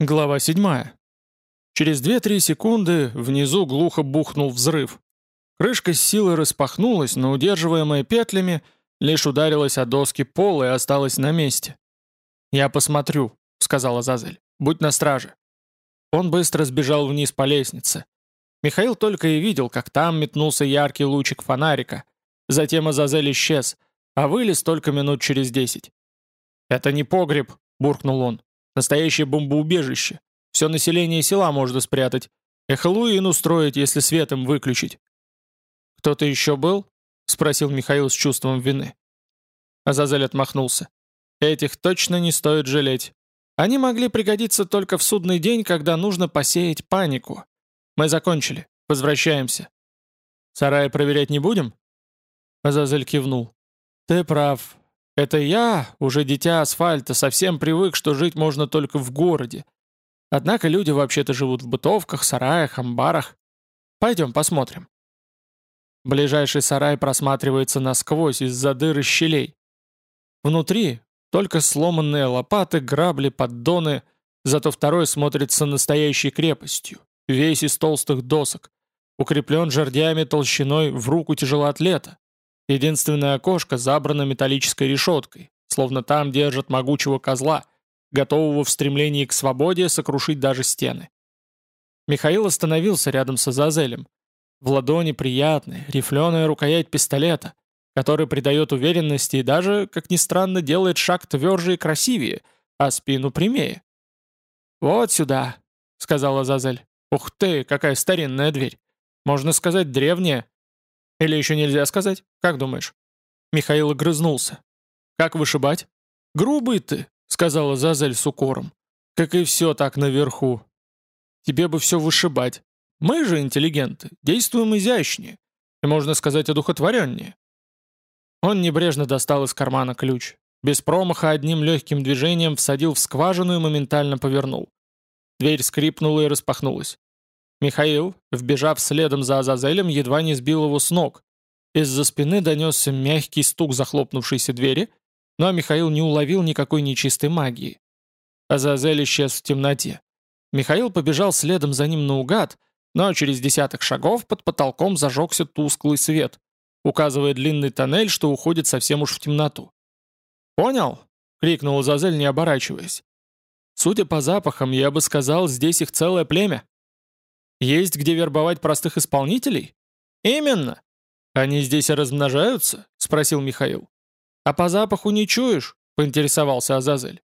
Глава 7. Через 2-3 секунды внизу глухо бухнул взрыв. Крышка с силой распахнулась, но удерживаемая петлями лишь ударилась о доски пола и осталась на месте. «Я посмотрю», — сказала Зазель. «Будь на страже». Он быстро сбежал вниз по лестнице. Михаил только и видел, как там метнулся яркий лучик фонарика. Затем Азазель исчез, а вылез только минут через десять. «Это не погреб», — буркнул он. Настоящее бомбоубежище. Все население села можно спрятать. И Хэллоуин устроить, если светом выключить. «Кто-то еще был?» — спросил Михаил с чувством вины. Азазель отмахнулся. «Этих точно не стоит жалеть. Они могли пригодиться только в судный день, когда нужно посеять панику. Мы закончили. Возвращаемся». «Сараи проверять не будем?» Азазель кивнул. «Ты прав. Это я, уже дитя асфальта, совсем привык, что жить можно только в городе. Однако люди вообще-то живут в бытовках, сараях, амбарах. Пойдем посмотрим. Ближайший сарай просматривается насквозь из-за дыр и щелей. Внутри только сломанные лопаты, грабли, поддоны, зато второй смотрится настоящей крепостью, весь из толстых досок, укреплен жердями толщиной в руку тяжелоатлета. Единственное окошко забрано металлической решеткой, словно там держат могучего козла, готового в стремлении к свободе сокрушить даже стены. Михаил остановился рядом с Азазелем. В ладони приятная, рифленая рукоять пистолета, который придает уверенности и даже, как ни странно, делает шаг тверже и красивее, а спину прямее. «Вот сюда», — сказал Азазель. «Ух ты, какая старинная дверь! Можно сказать, древняя. Или еще нельзя сказать? Как думаешь?» Михаил огрызнулся. «Как вышибать?» «Грубый ты», — сказала Зазель с укором. «Как и все так наверху. Тебе бы все вышибать. Мы же, интеллигенты, действуем изящнее и, можно сказать, одухотвореннее». Он небрежно достал из кармана ключ. Без промаха одним легким движением всадил в скважину и моментально повернул. Дверь скрипнула и распахнулась. Михаил, вбежав следом за Азазелем, едва не сбил его с ног. Из-за спины донесся мягкий стук захлопнувшейся двери, но Михаил не уловил никакой нечистой магии. Азазель исчез в темноте. Михаил побежал следом за ним наугад, но через десяток шагов под потолком зажегся тусклый свет, указывая длинный тоннель, что уходит совсем уж в темноту. «Понял?» — крикнул Азазель, не оборачиваясь. «Судя по запахам, я бы сказал, здесь их целое племя». Есть где вербовать простых исполнителей? Именно. Они здесь размножаются? Спросил Михаил. А по запаху не чуешь? Поинтересовался Азазель.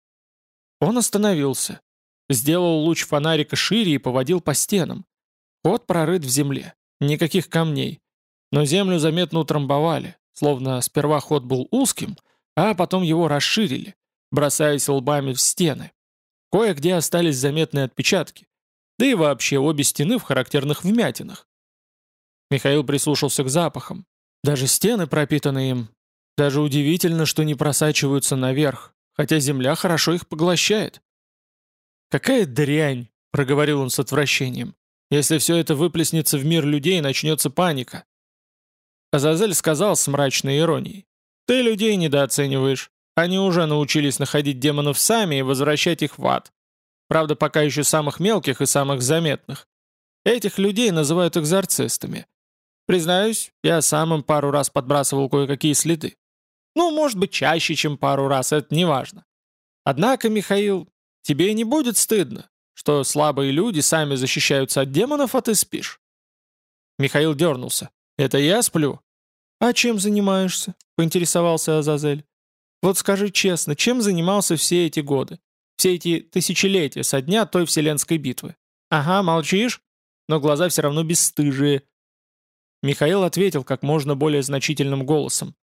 Он остановился. Сделал луч фонарика шире и поводил по стенам. Ход прорыт в земле. Никаких камней. Но землю заметно утрамбовали, словно сперва ход был узким, а потом его расширили, бросаясь лбами в стены. Кое-где остались заметные отпечатки, да и вообще обе стены в характерных вмятинах. Михаил прислушался к запахам. Даже стены пропитаны им. Даже удивительно, что не просачиваются наверх, хотя земля хорошо их поглощает. «Какая дрянь!» — проговорил он с отвращением. «Если все это выплеснется в мир людей, начнется паника». Азазель сказал с мрачной иронией. «Ты людей недооцениваешь. Они уже научились находить демонов сами и возвращать их в ад. Правда, пока еще самых мелких и самых заметных. Этих людей называют экзорцистами. Признаюсь, я сам им пару раз подбрасывал кое-какие следы. Ну, может быть, чаще, чем пару раз, это не важно. Однако, Михаил, тебе не будет стыдно, что слабые люди сами защищаются от демонов, а ты спишь. Михаил дернулся. «Это я сплю?» «А чем занимаешься?» — поинтересовался Азазель. «Вот скажи честно, чем занимался все эти годы? Все эти тысячелетия со дня той вселенской битвы. Ага, молчишь? Но глаза все равно бесстыжие. Михаил ответил как можно более значительным голосом.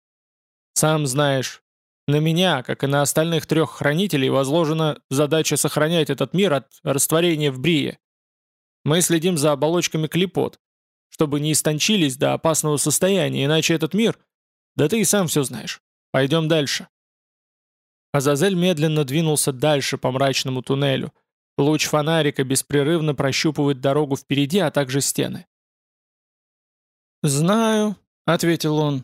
«Сам знаешь, на меня, как и на остальных трех хранителей, возложена задача сохранять этот мир от растворения в брие. Мы следим за оболочками клепот, чтобы не истончились до опасного состояния, иначе этот мир... Да ты и сам все знаешь. Пойдем дальше». Азазель медленно двинулся дальше по мрачному туннелю. Луч фонарика беспрерывно прощупывает дорогу впереди, а также стены. «Знаю», — ответил он.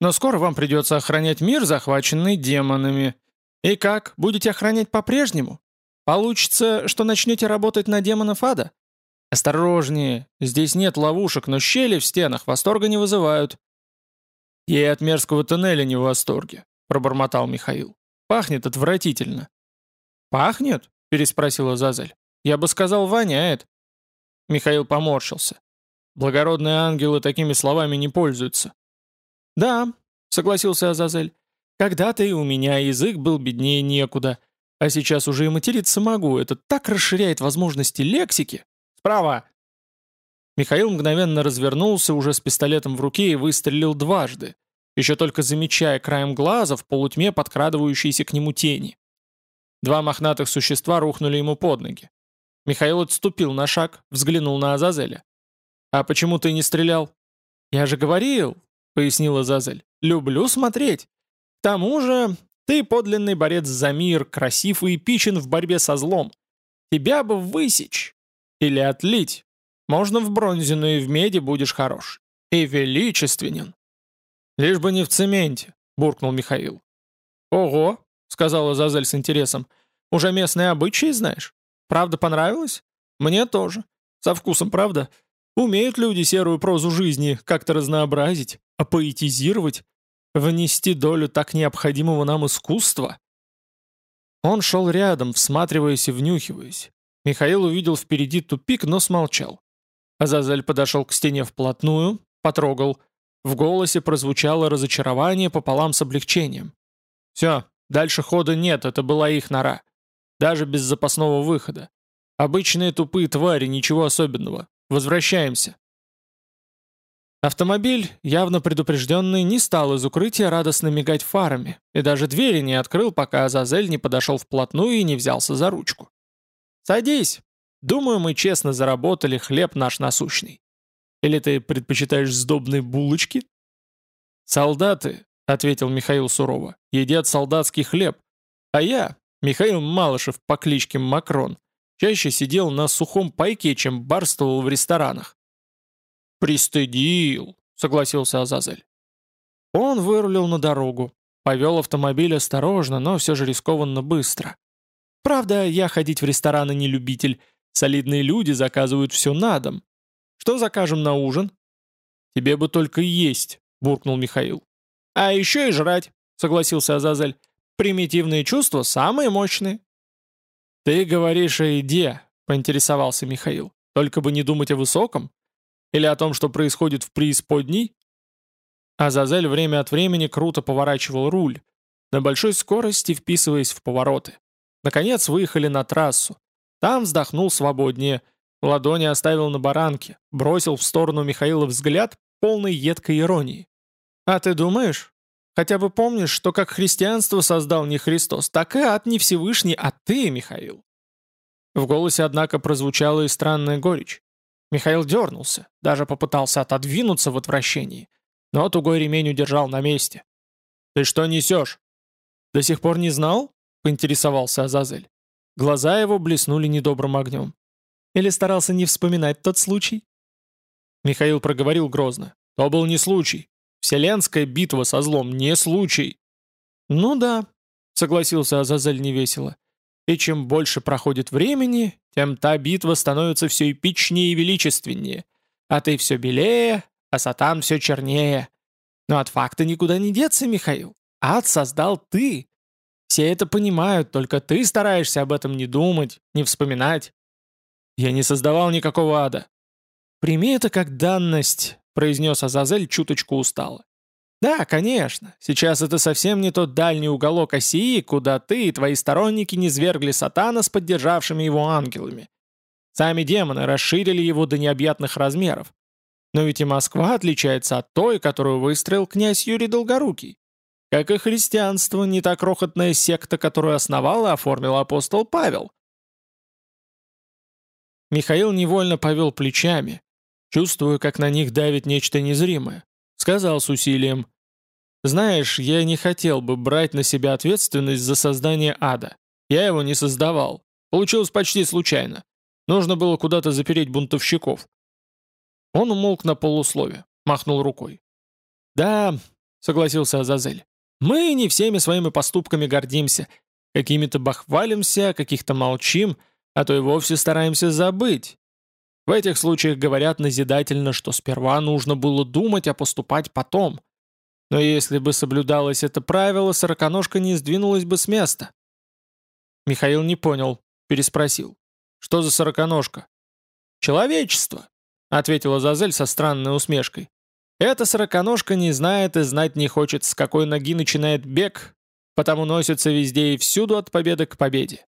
«Но скоро вам придется охранять мир, захваченный демонами. И как, будете охранять по-прежнему? Получится, что начнете работать на демонов ада? Осторожнее, здесь нет ловушек, но щели в стенах восторга не вызывают. «Я от мерзкого тоннеля не в восторге», — пробормотал Михаил. «Пахнет отвратительно». «Пахнет?» — переспросила Зазель. «Я бы сказал, воняет». Михаил поморщился. Благородные ангелы такими словами не пользуются. «Да», — согласился Азазель. «Когда-то и у меня язык был беднее некуда, а сейчас уже и материться могу. Это так расширяет возможности лексики. Справа!» Михаил мгновенно развернулся уже с пистолетом в руке и выстрелил дважды, еще только замечая краем глаза в полутьме подкрадывающиеся к нему тени. Два мохнатых существа рухнули ему под ноги. Михаил отступил на шаг, взглянул на Азазеля. «А почему ты не стрелял?» «Я же говорил», — пояснила Азазель, — «люблю смотреть. К тому же ты подлинный борец за мир, красив и эпичен в борьбе со злом. Тебя бы высечь или отлить, можно в бронзе, но и в меди будешь хорош. И величественен. Лишь бы не в цементе, буркнул Михаил. Ого, сказала Зазель с интересом. Уже местные обычаи знаешь? Правда понравилось? Мне тоже. Со вкусом, правда? Умеют люди серую прозу жизни как-то разнообразить, апоэтизировать, внести долю так необходимого нам искусства. Он шел рядом, всматриваясь и внюхиваясь. Михаил увидел впереди тупик, но смолчал. Азазель подошел к стене вплотную, потрогал. В голосе прозвучало разочарование пополам с облегчением. «Все, дальше хода нет, это была их нора. Даже без запасного выхода. Обычные тупые твари, ничего особенного. Возвращаемся». Автомобиль, явно предупрежденный, не стал из укрытия радостно мигать фарами, и даже двери не открыл, пока Азазель не подошел вплотную и не взялся за ручку. «Садись!» Думаю, мы честно заработали хлеб наш насущный. Или ты предпочитаешь сдобные булочки?» «Солдаты», — ответил Михаил сурово, — «едят солдатский хлеб. А я, Михаил Малышев по кличке Макрон, чаще сидел на сухом пайке, чем барствовал в ресторанах». «Пристыдил», — согласился Азазель. Он вырулил на дорогу, повел автомобиль осторожно, но все же рискованно быстро. Правда, я ходить в рестораны не любитель, Солидные люди заказывают все на дом. Что закажем на ужин?» «Тебе бы только есть», — буркнул Михаил. «А еще и жрать», — согласился Азазель. «Примитивные чувства самые мощные». «Ты говоришь о еде», — поинтересовался Михаил. «Только бы не думать о высоком? Или о том, что происходит в преисподней?» Азазель время от времени круто поворачивал руль, на большой скорости вписываясь в повороты. Наконец выехали на трассу. Там вздохнул свободнее. Ладони оставил на баранке, бросил в сторону Михаила взгляд, полный едкой иронии. «А ты думаешь? Хотя бы помнишь, что как христианство создал не Христос, так и ад не Всевышний, а ты, Михаил». В голосе, однако, прозвучала и странная горечь. Михаил дернулся, даже попытался отодвинуться в отвращении, но тугой ремень удержал на месте. «Ты что несешь?» «До сих пор не знал?» — поинтересовался Азазель. Глаза его блеснули недобрым огнем. Или старался не вспоминать тот случай? Михаил проговорил грозно. То был не случай. Вселенская битва со злом не случай. Ну да, согласился Азазель невесело. И чем больше проходит времени, тем та битва становится все эпичнее и величественнее. А ты все белее, а сатан все чернее. Но от факта никуда не деться, Михаил. Ад создал ты. Все это понимают, только ты стараешься об этом не думать, не вспоминать. Я не создавал никакого ада. Прими это как данность, произнес Азазель чуточку устало. Да, конечно, сейчас это совсем не тот дальний уголок Осии, куда ты и твои сторонники не свергли сатана с поддержавшими его ангелами. Сами демоны расширили его до необъятных размеров. Но ведь и Москва отличается от той, которую выстроил князь Юрий Долгорукий. Как и христианство, не та крохотная секта, которую основал и оформил апостол Павел. Михаил невольно повел плечами, чувствуя, как на них давит нечто незримое. Сказал с усилием, «Знаешь, я не хотел бы брать на себя ответственность за создание ада. Я его не создавал. Получилось почти случайно. Нужно было куда-то запереть бунтовщиков». Он умолк на полуслове, махнул рукой. «Да», — согласился Азазель, мы не всеми своими поступками гордимся. Какими-то бахвалимся, каких-то молчим, а то и вовсе стараемся забыть. В этих случаях говорят назидательно, что сперва нужно было думать, а поступать потом. Но если бы соблюдалось это правило, сороконожка не сдвинулась бы с места. Михаил не понял, переспросил. Что за сороконожка? Человечество, ответила Зазель со странной усмешкой. Эта сороконожка не знает и знать не хочет, с какой ноги начинает бег, потому носится везде и всюду от победы к победе.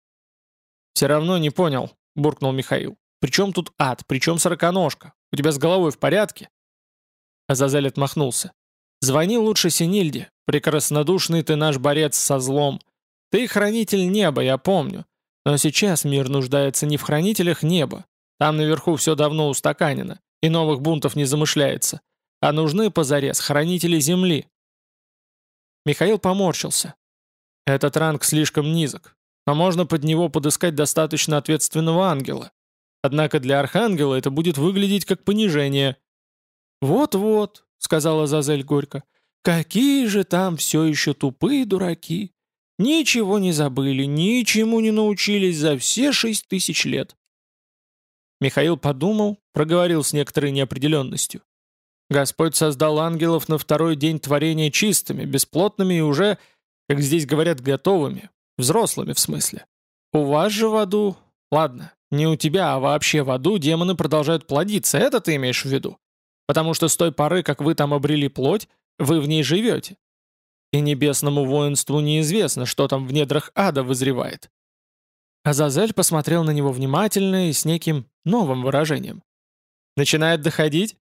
«Все равно не понял», — буркнул Михаил. «При чем тут ад? При чем сороконожка? У тебя с головой в порядке?» Азазель отмахнулся. «Звони лучше Синильде. Прекраснодушный ты наш борец со злом. Ты хранитель неба, я помню. Но сейчас мир нуждается не в хранителях неба. Там наверху все давно устаканено, и новых бунтов не замышляется. А нужны позарез хранители земли». Михаил поморщился. Этот ранг слишком низок, а можно под него подыскать достаточно ответственного ангела. Однако для архангела это будет выглядеть как понижение. «Вот-вот», — сказала Зазель горько, — «какие же там все еще тупые дураки! Ничего не забыли, ничему не научились за все шесть тысяч лет». Михаил подумал, проговорил с некоторой неопределенностью. Господь создал ангелов на второй день творения чистыми, бесплотными и уже как здесь говорят, готовыми. Взрослыми, в смысле. У вас же в аду... Ладно, не у тебя, а вообще в аду демоны продолжают плодиться, это ты имеешь в виду? Потому что с той поры, как вы там обрели плоть, вы в ней живете. И небесному воинству неизвестно, что там в недрах ада вызревает. Азазель посмотрел на него внимательно и с неким новым выражением. «Начинает доходить?»